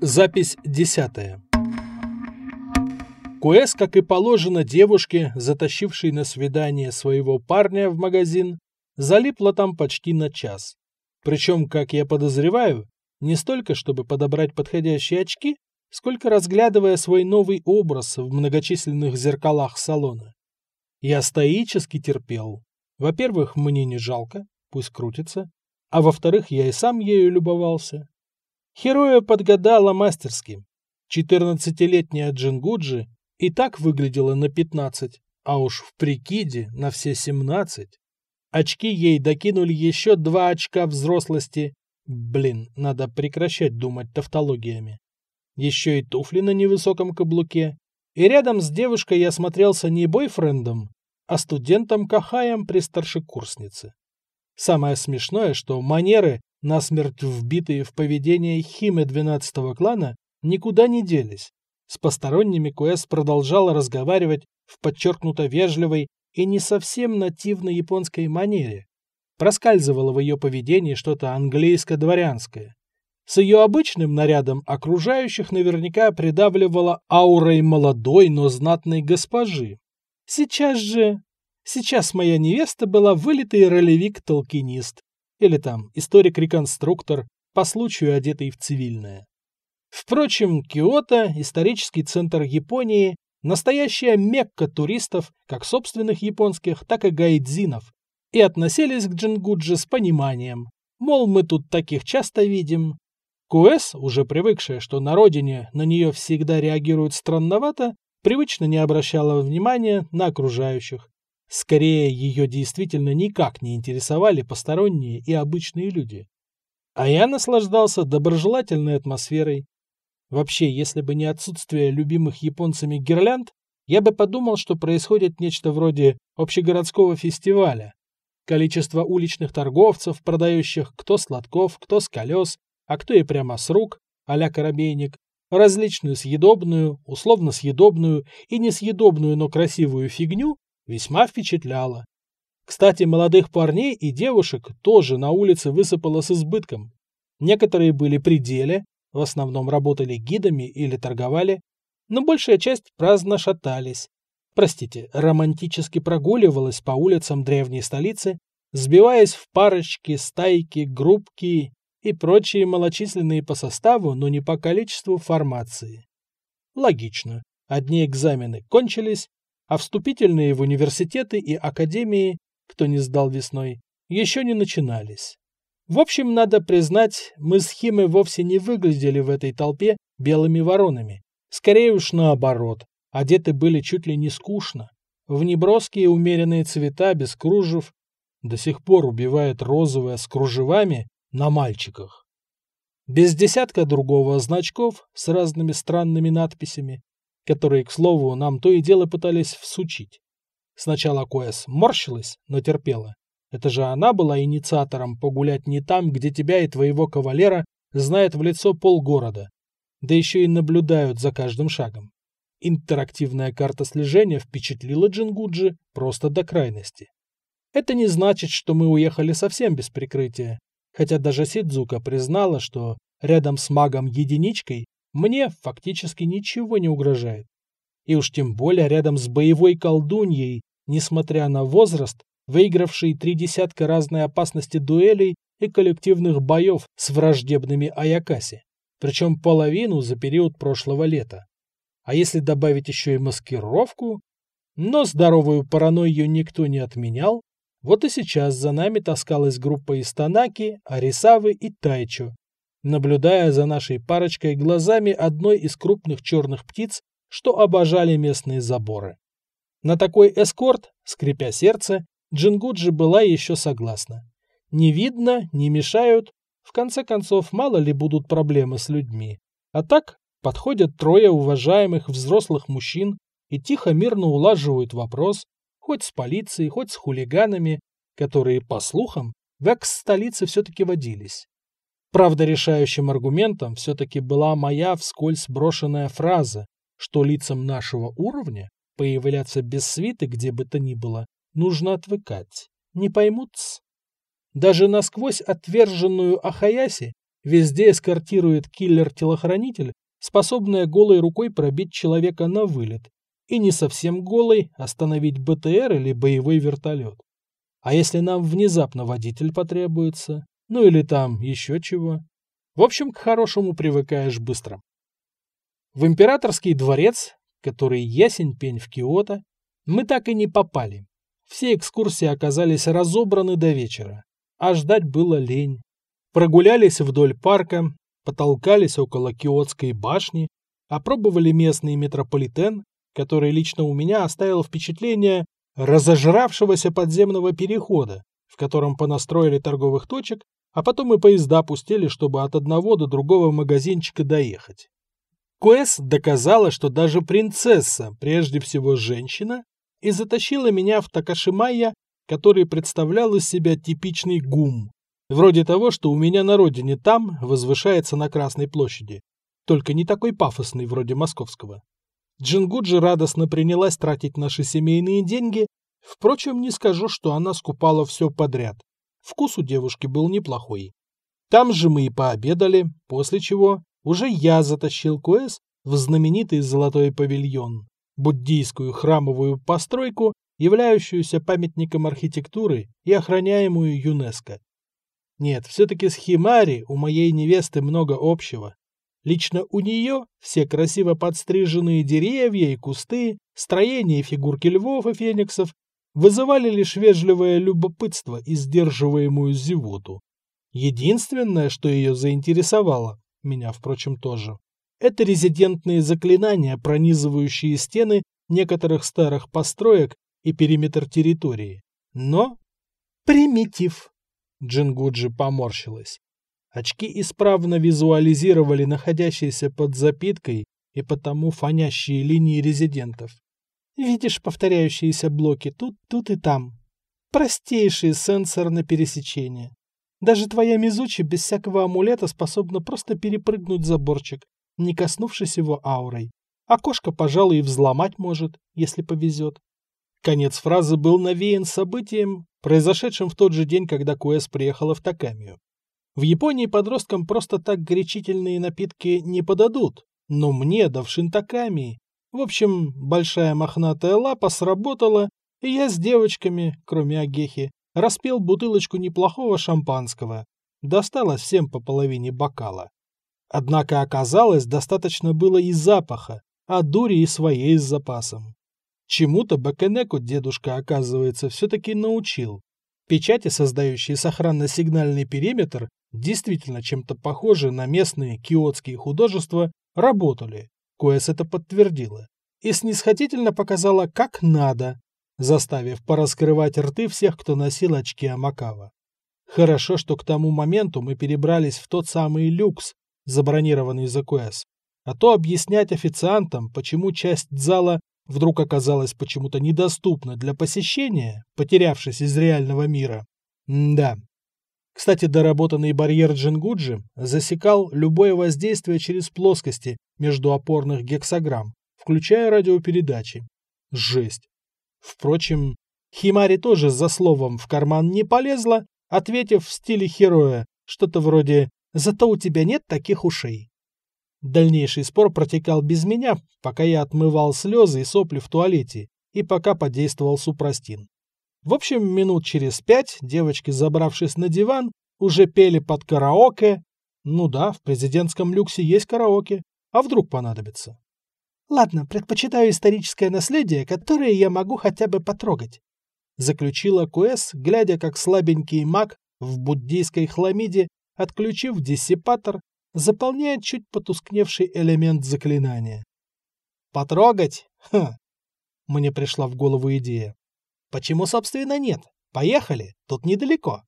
Запись десятая. Куэс, как и положено девушке, затащившей на свидание своего парня в магазин, залипла там почти на час. Причем, как я подозреваю, не столько, чтобы подобрать подходящие очки, сколько разглядывая свой новый образ в многочисленных зеркалах салона. Я стоически терпел. Во-первых, мне не жалко, пусть крутится, а во-вторых, я и сам ею любовался. Хироэ подгадала мастерски. Четырнадцатилетняя Джингуджи и так выглядела на пятнадцать, а уж в прикиде на все семнадцать. Очки ей докинули еще два очка взрослости. Блин, надо прекращать думать тавтологиями. Еще и туфли на невысоком каблуке. И рядом с девушкой я смотрелся не бойфрендом, а студентом-кахаем при старшекурснице. Самое смешное, что манеры, насмерть вбитые в поведение Химы 12 клана, никуда не делись. С посторонними Куэс продолжала разговаривать в подчеркнуто вежливой и не совсем нативной японской манере. Проскальзывало в ее поведении что-то английско-дворянское. С ее обычным нарядом окружающих наверняка придавливала аурой молодой, но знатной госпожи. Сейчас же... Сейчас моя невеста была вылитый ролевик-толкинист. Или там историк-реконструктор, по случаю одетый в цивильное. Впрочем, Киото, исторический центр Японии, настоящая мекка туристов, как собственных японских, так и гайдзинов, и относились к Джингуджи с пониманием. Мол, мы тут таких часто видим. Куэс, уже привыкшая, что на родине на нее всегда реагируют странновато, привычно не обращала внимания на окружающих. Скорее, ее действительно никак не интересовали посторонние и обычные люди. А я наслаждался доброжелательной атмосферой, Вообще, если бы не отсутствие любимых японцами гирлянд, я бы подумал, что происходит нечто вроде общегородского фестиваля. Количество уличных торговцев, продающих кто с лотков, кто с колес, а кто и прямо с рук, а-ля коробейник, различную съедобную, условно съедобную и несъедобную, но красивую фигню, весьма впечатляло. Кстати, молодых парней и девушек тоже на улице высыпало с избытком. Некоторые были при деле, в основном работали гидами или торговали, но большая часть праздно шатались. Простите, романтически прогуливалась по улицам древней столицы, сбиваясь в парочки, стайки, группки и прочие малочисленные по составу, но не по количеству формации. Логично. Одни экзамены кончились, а вступительные в университеты и академии, кто не сдал весной, еще не начинались. В общем, надо признать, мы с Химой вовсе не выглядели в этой толпе белыми воронами. Скорее уж наоборот, одеты были чуть ли не скучно. В неброские умеренные цвета без кружев до сих пор убивает розовое с кружевами на мальчиках. Без десятка другого значков с разными странными надписями, которые, к слову, нам то и дело пытались всучить. Сначала Куэс морщилась, но терпела. Это же она была инициатором погулять не там, где тебя и твоего кавалера знает в лицо полгорода. Да еще и наблюдают за каждым шагом. Интерактивная карта слежения впечатлила Джингуджи просто до крайности. Это не значит, что мы уехали совсем без прикрытия, хотя даже Сидзука признала, что рядом с магом-единичкой мне фактически ничего не угрожает. И уж тем более рядом с боевой колдуньей, несмотря на возраст, выигравший три десятка разной опасности дуэлей и коллективных боев с враждебными Аякаси, причем половину за период прошлого лета. А если добавить еще и маскировку? Но здоровую паранойю никто не отменял, вот и сейчас за нами таскалась группа из Танаки, Арисавы и Тайчо, наблюдая за нашей парочкой глазами одной из крупных черных птиц, что обожали местные заборы. На такой эскорт, скрепя сердце, Джингуджи была еще согласна. Не видно, не мешают. В конце концов, мало ли будут проблемы с людьми. А так подходят трое уважаемых взрослых мужчин и тихо мирно улаживают вопрос, хоть с полицией, хоть с хулиганами, которые, по слухам, в экс-столице все-таки водились. Правда, решающим аргументом все-таки была моя вскользь брошенная фраза, что лицам нашего уровня появляться без свиты где бы то ни было Нужно отвыкать. Не поймут -с. Даже насквозь отверженную Ахаяси везде эскортирует киллер-телохранитель, способная голой рукой пробить человека на вылет, и не совсем голой остановить БТР или боевой вертолет. А если нам внезапно водитель потребуется? Ну или там еще чего? В общем, к хорошему привыкаешь быстро. В императорский дворец, который ясень пень в Киото, мы так и не попали. Все экскурсии оказались разобраны до вечера, а ждать было лень. Прогулялись вдоль парка, потолкались около Киотской башни, опробовали местный метрополитен, который лично у меня оставил впечатление разожравшегося подземного перехода, в котором понастроили торговых точек, а потом и поезда пустили, чтобы от одного до другого магазинчика доехать. Куэс доказала, что даже принцесса, прежде всего женщина, и затащила меня в Такашимайя, который представлял из себя типичный ГУМ. Вроде того, что у меня на родине там возвышается на Красной площади. Только не такой пафосный, вроде московского. Джингуджи радостно принялась тратить наши семейные деньги, впрочем, не скажу, что она скупала все подряд. Вкус у девушки был неплохой. Там же мы и пообедали, после чего уже я затащил Куэс в знаменитый золотой павильон, буддийскую храмовую постройку, являющуюся памятником архитектуры и охраняемую ЮНЕСКО. Нет, все-таки с Химари у моей невесты много общего. Лично у нее все красиво подстриженные деревья и кусты, строения и фигурки львов и фениксов вызывали лишь вежливое любопытство и сдерживаемую зевоту. Единственное, что ее заинтересовало, меня, впрочем, тоже, это резидентные заклинания, пронизывающие стены некоторых старых построек и периметр территории. Но... Примитив. Джингуджи поморщилась. Очки исправно визуализировали находящиеся под запиткой и потому фонящие линии резидентов. Видишь повторяющиеся блоки тут, тут и там. Простейший сенсор на пересечение. Даже твоя Мизучи без всякого амулета способна просто перепрыгнуть заборчик, не коснувшись его аурой. Окошко, пожалуй, и взломать может, если повезет. Конец фразы был навеян событием, произошедшим в тот же день, когда Куэс приехала в Такамию. В Японии подросткам просто так горячительные напитки не подадут, но мне, да в Шинтаками. В общем, большая мохнатая лапа сработала, и я с девочками, кроме Агехи, распил бутылочку неплохого шампанского. Досталось всем по половине бокала. Однако оказалось, достаточно было и запаха, а дури и своей с запасом. Чему-то Бакенеку дедушка, оказывается, все-таки научил. Печати, создающие сохранно-сигнальный периметр, действительно чем-то похожи на местные киотские художества, работали. Куэс это подтвердила. И снисходительно показала, как надо, заставив пораскрывать рты всех, кто носил очки Амакава. Хорошо, что к тому моменту мы перебрались в тот самый люкс, забронированный за Куэс. А то объяснять официантам, почему часть зала вдруг оказалась почему-то недоступна для посещения, потерявшись из реального мира. М да, кстати, доработанный барьер Джингуджи засекал любое воздействие через плоскости между опорных гексаграмм, включая радиопередачи. Жесть. Впрочем, Химари тоже за словом в карман не полезла, ответив в стиле хероя, что-то вроде «Зато у тебя нет таких ушей». Дальнейший спор протекал без меня, пока я отмывал слезы и сопли в туалете, и пока подействовал супрастин. В общем, минут через пять девочки, забравшись на диван, уже пели под караоке. Ну да, в президентском люксе есть караоке. А вдруг понадобится? Ладно, предпочитаю историческое наследие, которое я могу хотя бы потрогать. Заключила Куэс, глядя, как слабенький маг в буддийской хламиде, отключив диссипатор, заполняет чуть потускневший элемент заклинания. Потрогать? Ха! Мне пришла в голову идея. Почему, собственно, нет? Поехали, тут недалеко.